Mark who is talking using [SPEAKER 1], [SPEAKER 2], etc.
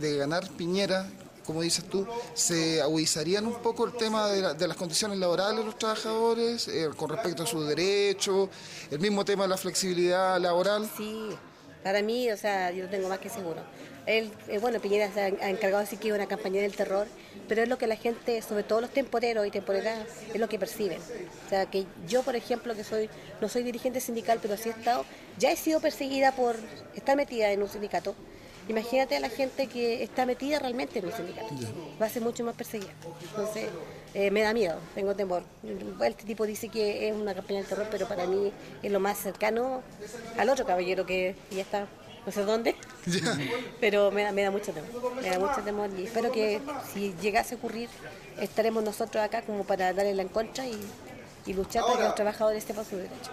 [SPEAKER 1] de ganar Piñera, como dices tú, se agudizarían un poco el tema de, las condiciones laborales de los trabajadores eh, con respecto a sus derechos, el mismo tema de la flexibilidad laboral.
[SPEAKER 2] Sí, para mí, o sea, yo tengo más que seguro. Él, eh, bueno, Piñera se ha, encargado de decir que una campaña del terror, pero es lo que la gente, sobre todo los temporeros y temporeras, es lo que perciben. O sea, que yo, por ejemplo, que soy no soy dirigente sindical, pero sí he estado, ya he sido perseguida por estar metida en un sindicato. Imagínate a la gente que está metida realmente en un sindicato. Va a ser mucho más perseguida. Entonces, eh, me da miedo, tengo temor. Este tipo dice que es una campaña del terror, pero para mí es lo más cercano al otro caballero que ya está no sé dónde, pero me da, me da mucho temor, me da mucho temor y espero que si llegase a ocurrir estaremos nosotros acá como para darle la en contra y, y luchar para que los trabajadores sepan su derecho.